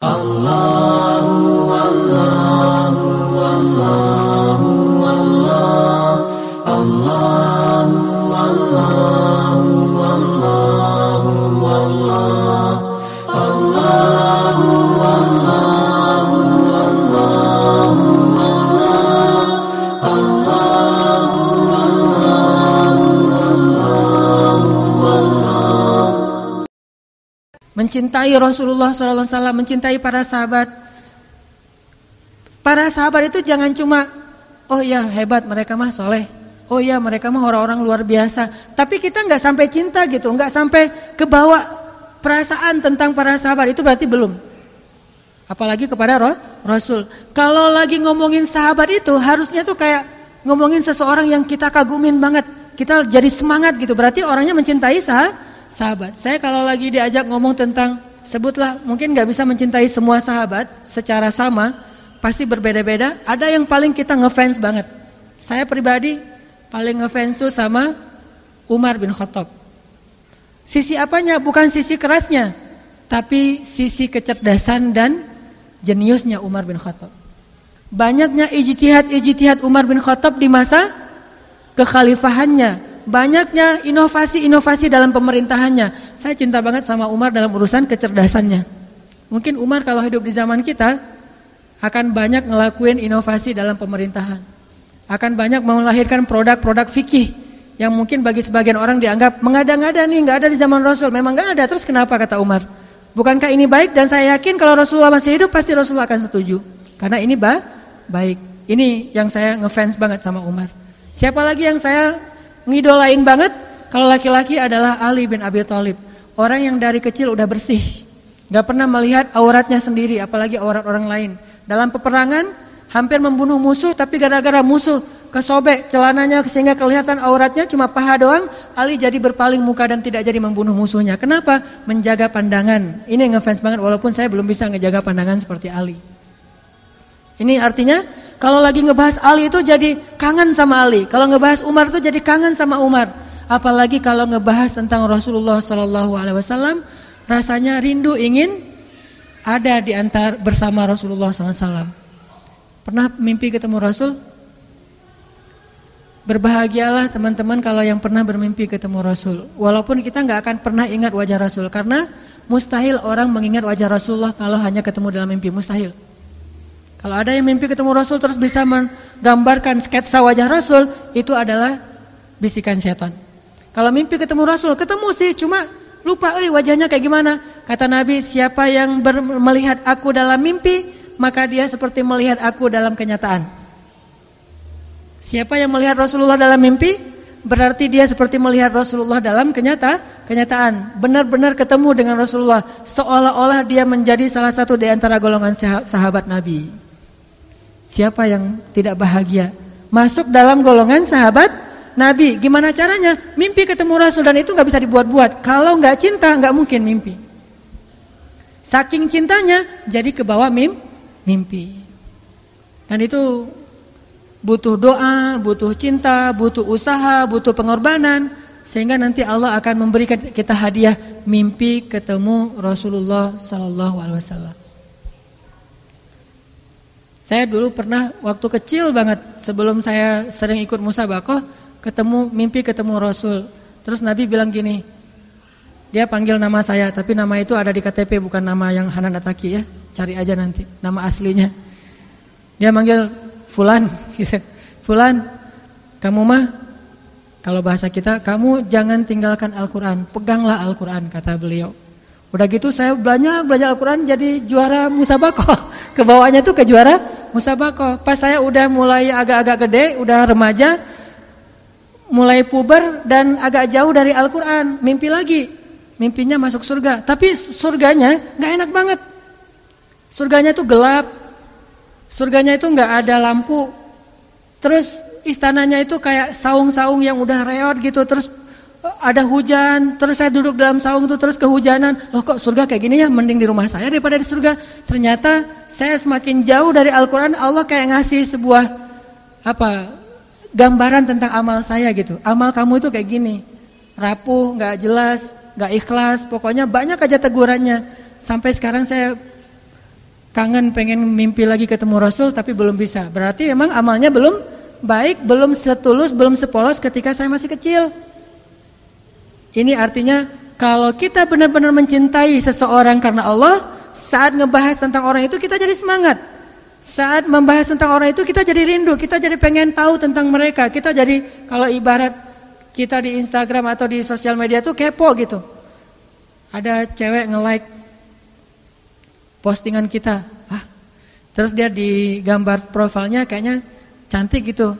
Allah. Mencintai Rasulullah SAW, mencintai para sahabat. Para sahabat itu jangan cuma, oh ya hebat mereka mah soleh, oh ya mereka mah orang-orang luar biasa. Tapi kita nggak sampai cinta gitu, nggak sampai kebawa perasaan tentang para sahabat itu berarti belum. Apalagi kepada roh, Rasul. Kalau lagi ngomongin sahabat itu harusnya tuh kayak ngomongin seseorang yang kita kagumin banget. Kita jadi semangat gitu. Berarti orangnya mencintai sahabat sahabat. Saya kalau lagi diajak ngomong tentang sebutlah mungkin nggak bisa mencintai semua sahabat secara sama, pasti berbeda-beda. Ada yang paling kita ngefans banget. Saya pribadi paling ngefans tuh sama Umar bin Khattab. Sisi apanya? Bukan sisi kerasnya, tapi sisi kecerdasan dan jeniusnya Umar bin Khattab. Banyaknya ijtihad-ijtihad Umar bin Khattab di masa kekhalifahannya banyaknya inovasi-inovasi dalam pemerintahannya. Saya cinta banget sama Umar dalam urusan kecerdasannya. Mungkin Umar kalau hidup di zaman kita akan banyak ngelakuin inovasi dalam pemerintahan. Akan banyak melahirkan produk-produk fikih yang mungkin bagi sebagian orang dianggap mengada-ngada nih, nggak ada di zaman Rasul. Memang nggak ada. Terus kenapa kata Umar? Bukankah ini baik dan saya yakin kalau Rasulullah masih hidup pasti Rasulullah akan setuju. Karena ini ba baik. Ini yang saya ngefans banget sama Umar. Siapa lagi yang saya ngidolain banget kalau laki-laki adalah Ali bin Abi Thalib. Orang yang dari kecil udah bersih. Gak pernah melihat auratnya sendiri apalagi aurat orang lain. Dalam peperangan hampir membunuh musuh tapi gara-gara musuh kesobek celananya sehingga kelihatan auratnya cuma paha doang, Ali jadi berpaling muka dan tidak jadi membunuh musuhnya. Kenapa? Menjaga pandangan. Ini ngefans banget walaupun saya belum bisa ngejaga pandangan seperti Ali. Ini artinya kalau lagi ngebahas Ali itu jadi kangen sama Ali. Kalau ngebahas Umar itu jadi kangen sama Umar. Apalagi kalau ngebahas tentang Rasulullah Sallallahu Alaihi Wasallam, rasanya rindu ingin ada di antar bersama Rasulullah SAW. Pernah mimpi ketemu Rasul? Berbahagialah teman-teman kalau yang pernah bermimpi ketemu Rasul. Walaupun kita nggak akan pernah ingat wajah Rasul karena mustahil orang mengingat wajah Rasulullah kalau hanya ketemu dalam mimpi mustahil. Kalau ada yang mimpi ketemu Rasul terus bisa menggambarkan sketsa wajah Rasul, itu adalah bisikan setan. Kalau mimpi ketemu Rasul, ketemu sih cuma lupa eh wajahnya kayak gimana. Kata Nabi, siapa yang melihat aku dalam mimpi, maka dia seperti melihat aku dalam kenyataan. Siapa yang melihat Rasulullah dalam mimpi, berarti dia seperti melihat Rasulullah dalam kenyata, kenyataan. Benar-benar ketemu dengan Rasulullah, seolah-olah dia menjadi salah satu di antara golongan sahabat Nabi. Siapa yang tidak bahagia? Masuk dalam golongan sahabat Nabi. Gimana caranya? Mimpi ketemu Rasul dan itu nggak bisa dibuat-buat. Kalau nggak cinta nggak mungkin mimpi. Saking cintanya jadi ke bawah mim, mimpi. Dan itu butuh doa, butuh cinta, butuh usaha, butuh pengorbanan sehingga nanti Allah akan memberikan kita hadiah mimpi ketemu Rasulullah sallallahu alaihi wasallam. Saya dulu pernah waktu kecil banget sebelum saya sering ikut musabakoh ketemu mimpi ketemu Rasul. Terus Nabi bilang gini, dia panggil nama saya tapi nama itu ada di KTP bukan nama yang Hanan Ataki ya. Cari aja nanti nama aslinya. Dia manggil Fulan gitu. Fulan, kamu mah kalau bahasa kita, kamu jangan tinggalkan Al-Quran, peganglah Al-Quran, kata beliau. Udah gitu saya banyak belajar Al-Quran jadi juara musabakoh. Kebawanya tuh ke juara musabakoh. Pas saya udah mulai agak-agak gede, udah remaja, mulai puber dan agak jauh dari Al-Quran. Mimpi lagi, mimpinya masuk surga. Tapi surganya gak enak banget. Surganya tuh gelap, surganya itu gak ada lampu. Terus istananya itu kayak saung-saung yang udah reot gitu. Terus ada hujan, terus saya duduk dalam saung itu terus kehujanan. Loh kok surga kayak gini ya, mending di rumah saya daripada di surga. Ternyata saya semakin jauh dari Al-Qur'an, Allah kayak ngasih sebuah apa? gambaran tentang amal saya gitu. Amal kamu itu kayak gini. Rapuh, nggak jelas, nggak ikhlas, pokoknya banyak aja tegurannya. Sampai sekarang saya kangen pengen mimpi lagi ketemu Rasul tapi belum bisa. Berarti memang amalnya belum baik, belum setulus, belum sepolos ketika saya masih kecil. Ini artinya kalau kita benar-benar mencintai seseorang karena Allah, saat ngebahas tentang orang itu kita jadi semangat. Saat membahas tentang orang itu kita jadi rindu, kita jadi pengen tahu tentang mereka. Kita jadi kalau ibarat kita di Instagram atau di sosial media tuh kepo gitu. Ada cewek nge-like postingan kita. Ah, terus dia di gambar profilnya kayaknya cantik gitu.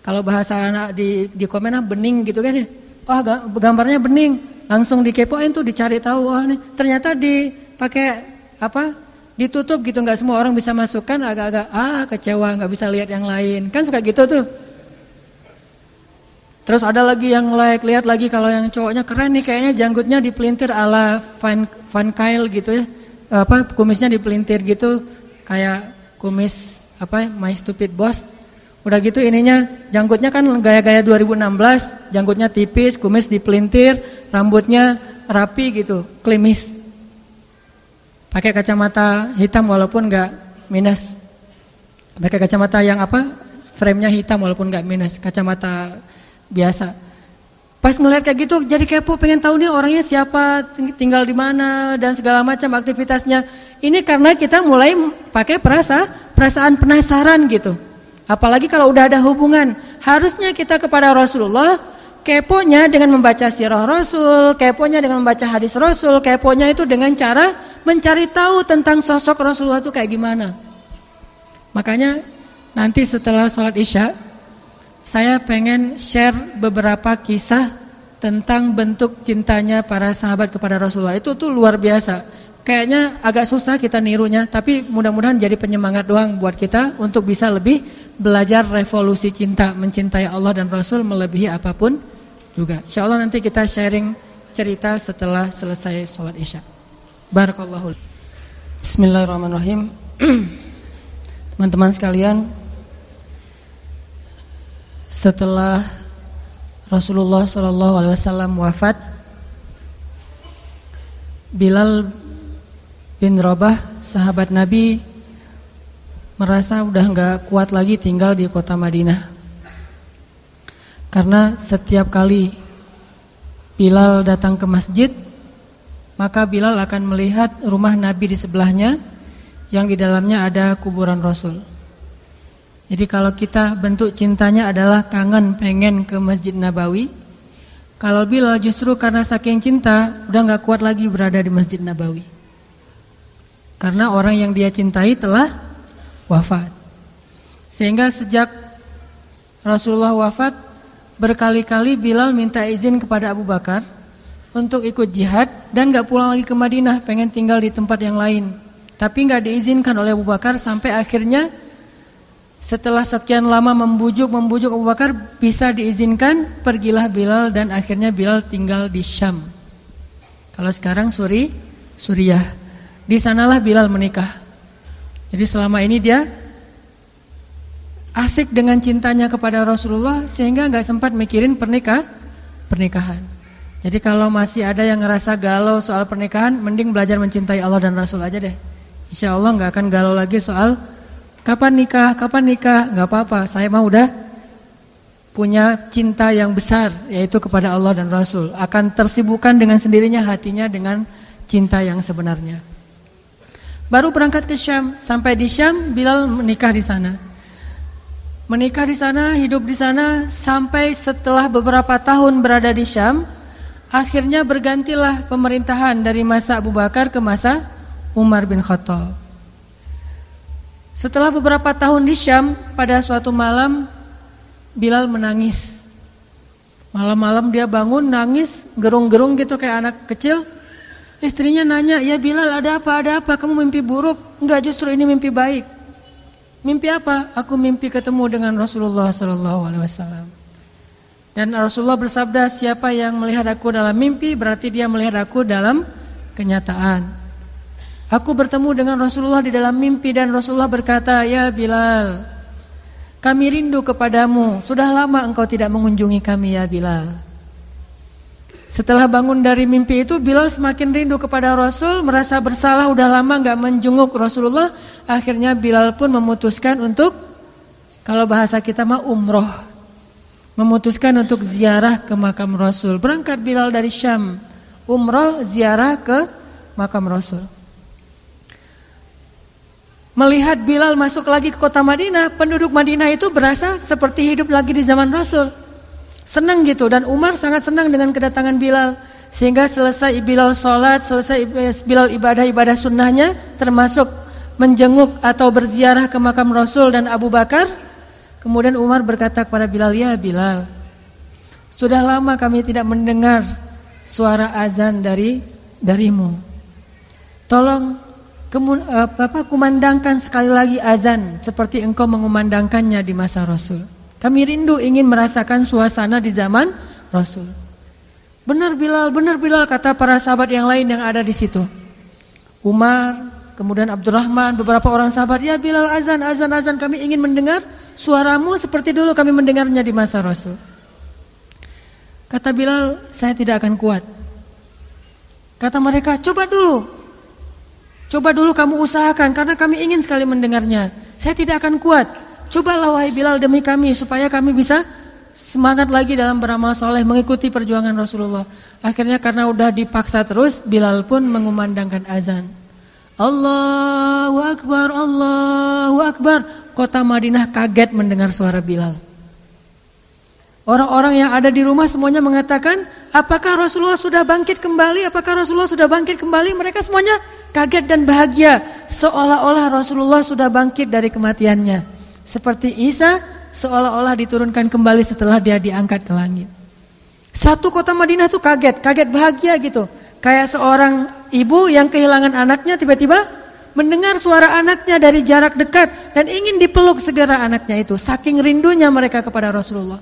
Kalau bahasa anak di di komen ah bening gitu kan ya. Oh, gambarnya bening. Langsung dikepoin tuh dicari tahu. Oh, ini. Ternyata dipakai apa? ditutup gitu. Nggak semua orang bisa masukkan. Agak-agak ah kecewa. Nggak bisa lihat yang lain. Kan suka gitu tuh. Terus ada lagi yang like. Lihat lagi kalau yang cowoknya keren nih. Kayaknya janggutnya dipelintir ala Van Van Kyle gitu ya. Apa kumisnya dipelintir gitu. Kayak kumis apa My Stupid Boss udah gitu ininya janggutnya kan gaya-gaya 2016 janggutnya tipis kumis dipelintir rambutnya rapi gitu klimis pakai kacamata hitam walaupun enggak minus. Pakai kacamata yang apa? Frame-nya hitam walaupun enggak minus, kacamata biasa. Pas ngeliat kayak gitu jadi kepo pengen tahu nih orangnya siapa, tinggal di mana dan segala macam aktivitasnya. Ini karena kita mulai pakai perasa, perasaan penasaran gitu. Apalagi kalau udah ada hubungan, harusnya kita kepada Rasulullah Keponya dengan membaca sirah Rasul, keponya dengan membaca hadis Rasul, keponya itu dengan cara mencari tahu tentang sosok Rasulullah itu kayak gimana. Makanya nanti setelah sholat isya, saya pengen share beberapa kisah tentang bentuk cintanya para sahabat kepada Rasulullah. Itu tuh luar biasa. Kayaknya agak susah kita nirunya, tapi mudah-mudahan jadi penyemangat doang buat kita untuk bisa lebih belajar revolusi cinta, mencintai Allah dan Rasul melebihi apa pun juga. Insya Allah nanti kita sharing cerita setelah selesai sholat isya. Barakallahu. Bismillahirrahmanirrahim. Teman-teman sekalian, setelah Rasulullah Shallallahu Alaihi Wasallam wafat, Bilal bin Rabah, sahabat Nabi, merasa udah nggak kuat lagi tinggal di kota Madinah. Karena setiap kali Bilal datang ke masjid, maka Bilal akan melihat rumah Nabi di sebelahnya yang di dalamnya ada kuburan Rasul. Jadi kalau kita bentuk cintanya adalah kangen pengen ke Masjid Nabawi, kalau Bilal justru karena saking cinta udah nggak kuat lagi berada di Masjid Nabawi. Karena orang yang dia cintai telah wafat. Sehingga sejak Rasulullah wafat berkali-kali Bilal minta izin kepada Abu Bakar untuk ikut jihad dan gak pulang lagi ke Madinah, pengen tinggal di tempat yang lain. Tapi gak diizinkan oleh Abu Bakar sampai akhirnya setelah sekian lama membujuk-membujuk Abu Bakar bisa diizinkan, pergilah Bilal dan akhirnya Bilal tinggal di Syam. Kalau sekarang Suri, Suriah. Di sanalah Bilal menikah. Jadi selama ini dia asik dengan cintanya kepada Rasulullah sehingga nggak sempat mikirin pernikah pernikahan. Jadi kalau masih ada yang ngerasa galau soal pernikahan, mending belajar mencintai Allah dan Rasul aja deh. Insya Allah nggak akan galau lagi soal kapan nikah, kapan nikah, nggak apa-apa. Saya mau udah punya cinta yang besar yaitu kepada Allah dan Rasul. Akan tersibukkan dengan sendirinya hatinya dengan cinta yang sebenarnya. Baru berangkat ke Syam, sampai di Syam Bilal menikah di sana. Menikah di sana, hidup di sana sampai setelah beberapa tahun berada di Syam, akhirnya bergantilah pemerintahan dari masa Abu Bakar ke masa Umar bin Khattab. Setelah beberapa tahun di Syam, pada suatu malam Bilal menangis. Malam-malam dia bangun nangis, gerung-gerung gitu kayak anak kecil. Istrinya nanya, ya Bilal ada apa, ada apa, kamu mimpi buruk? Enggak justru ini mimpi baik. Mimpi apa? Aku mimpi ketemu dengan Rasulullah Wasallam. Dan Rasulullah bersabda, siapa yang melihat aku dalam mimpi berarti dia melihat aku dalam kenyataan. Aku bertemu dengan Rasulullah di dalam mimpi dan Rasulullah berkata, ya Bilal, kami rindu kepadamu. Sudah lama engkau tidak mengunjungi kami ya Bilal. Setelah bangun dari mimpi itu Bilal semakin rindu kepada Rasul, merasa bersalah udah lama nggak menjenguk Rasulullah. Akhirnya Bilal pun memutuskan untuk kalau bahasa kita mah umroh. Memutuskan untuk ziarah ke makam Rasul. Berangkat Bilal dari Syam, umroh ziarah ke makam Rasul. Melihat Bilal masuk lagi ke kota Madinah, penduduk Madinah itu berasa seperti hidup lagi di zaman Rasul. Senang gitu dan Umar sangat senang dengan kedatangan Bilal sehingga selesai Bilal sholat, selesai Bilal ibadah-ibadah sunnahnya termasuk menjenguk atau berziarah ke makam Rasul dan Abu Bakar. Kemudian Umar berkata kepada Bilal, "Ya Bilal, sudah lama kami tidak mendengar suara azan dari darimu. Tolong kemun, uh, Bapak kumandangkan sekali lagi azan seperti engkau mengumandangkannya di masa Rasul." Kami rindu ingin merasakan suasana di zaman Rasul. Benar Bilal, benar Bilal kata para sahabat yang lain yang ada di situ. Umar, kemudian Abdurrahman, beberapa orang sahabat, ya Bilal azan, azan, azan, kami ingin mendengar suaramu seperti dulu kami mendengarnya di masa Rasul. Kata Bilal, saya tidak akan kuat. Kata mereka, coba dulu. Coba dulu kamu usahakan karena kami ingin sekali mendengarnya. Saya tidak akan kuat. Cobalah wahai Bilal demi kami supaya kami bisa semangat lagi dalam beramal soleh mengikuti perjuangan Rasulullah. Akhirnya karena udah dipaksa terus, Bilal pun mengumandangkan azan. Allahu Akbar, Allahu Akbar. Kota Madinah kaget mendengar suara Bilal. Orang-orang yang ada di rumah semuanya mengatakan, apakah Rasulullah sudah bangkit kembali? Apakah Rasulullah sudah bangkit kembali? Mereka semuanya kaget dan bahagia, seolah-olah Rasulullah sudah bangkit dari kematiannya. Seperti Isa seolah-olah diturunkan kembali setelah dia diangkat ke langit. Satu kota Madinah tuh kaget, kaget bahagia gitu. Kayak seorang ibu yang kehilangan anaknya tiba-tiba mendengar suara anaknya dari jarak dekat dan ingin dipeluk segera anaknya itu. Saking rindunya mereka kepada Rasulullah.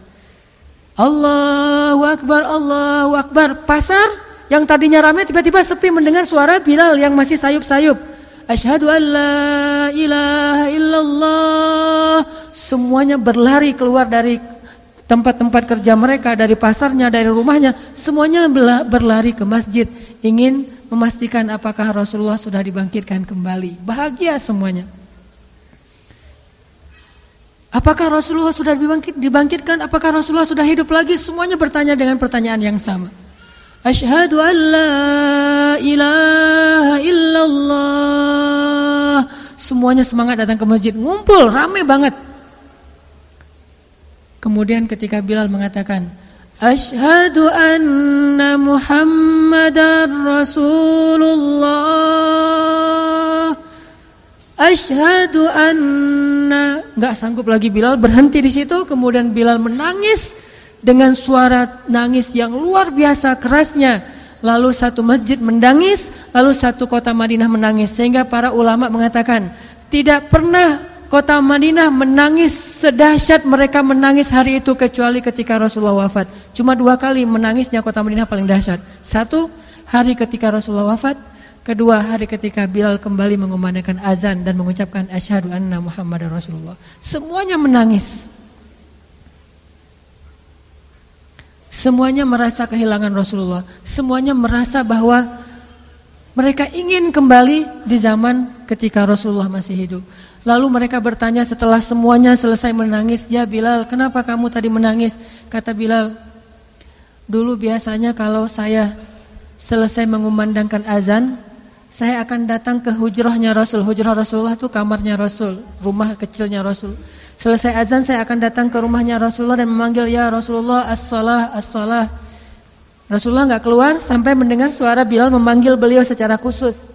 Allahu Akbar, Allahu Akbar. Pasar yang tadinya ramai tiba-tiba sepi mendengar suara Bilal yang masih sayup-sayup. Asyhadu an la ilaha illallah. Semuanya berlari keluar dari tempat-tempat kerja mereka, dari pasarnya, dari rumahnya, semuanya berlari ke masjid ingin memastikan apakah Rasulullah sudah dibangkitkan kembali. Bahagia semuanya. Apakah Rasulullah sudah dibangkitkan? Apakah Rasulullah sudah hidup lagi? Semuanya bertanya dengan pertanyaan yang sama. Ashhadu an la ilaha illallah. Semuanya semangat datang ke masjid, ngumpul, rame banget. Kemudian ketika Bilal mengatakan, Ashhadu anna Muhammadar Rasulullah. Ashhadu anna Gak sanggup lagi Bilal berhenti di situ, kemudian Bilal menangis dengan suara nangis yang luar biasa kerasnya. Lalu satu masjid menangis, lalu satu kota Madinah menangis. Sehingga para ulama mengatakan, tidak pernah kota Madinah menangis sedahsyat mereka menangis hari itu kecuali ketika Rasulullah wafat. Cuma dua kali menangisnya kota Madinah paling dahsyat. Satu, hari ketika Rasulullah wafat. Kedua, hari ketika Bilal kembali mengumandangkan azan dan mengucapkan asyhadu anna Muhammadar Rasulullah. Semuanya menangis. Semuanya merasa kehilangan Rasulullah. Semuanya merasa bahwa mereka ingin kembali di zaman ketika Rasulullah masih hidup. Lalu mereka bertanya setelah semuanya selesai menangis, "Ya Bilal, kenapa kamu tadi menangis?" Kata Bilal, "Dulu biasanya kalau saya selesai mengumandangkan azan, saya akan datang ke hujrahnya Rasul. Hujrah Rasulullah itu kamarnya Rasul, rumah kecilnya Rasul. Selesai azan saya akan datang ke rumahnya Rasulullah dan memanggil ya Rasulullah as-salah as-salah. Rasulullah nggak keluar sampai mendengar suara Bilal memanggil beliau secara khusus.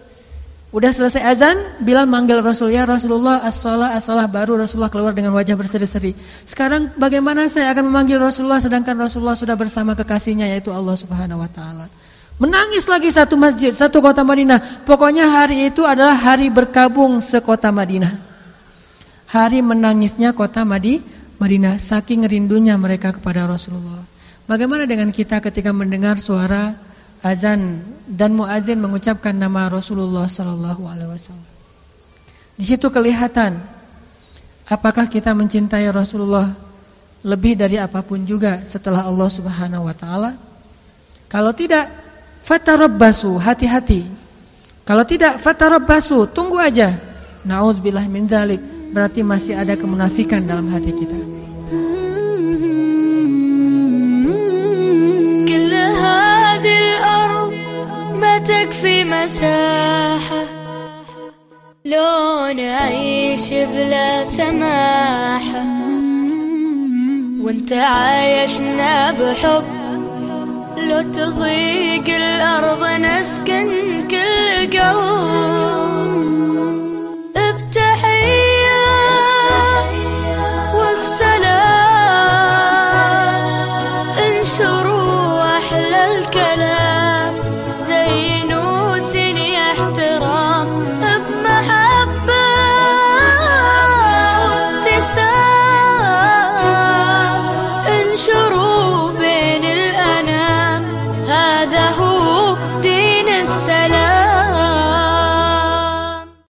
Udah selesai azan, Bilal manggil Rasul ya Rasulullah as-salah as-salah baru Rasulullah keluar dengan wajah berseri-seri. Sekarang bagaimana saya akan memanggil Rasulullah sedangkan Rasulullah sudah bersama kekasihnya yaitu Allah Subhanahu wa taala. Menangis lagi satu masjid, satu kota Madinah. Pokoknya hari itu adalah hari berkabung sekota Madinah. Hari menangisnya kota Madi, Madinah saking rindunya mereka kepada Rasulullah. Bagaimana dengan kita ketika mendengar suara azan dan muazin mengucapkan nama Rasulullah sallallahu alaihi wasallam? Di situ kelihatan apakah kita mencintai Rasulullah lebih dari apa pun juga setelah Allah Subhanahu wa taala? Kalau tidak, fatarabbasu, hati-hati. Kalau tidak, fatarabbasu, tunggu aja. Nauzubillah min dzalik. Berarti masih ada kemunafikan dalam hati kita. تكفي مساحة. لو نعيش بلا سماحة. وانت عايشنا بحب. لو تضيق الأرض نسكن كل قلب.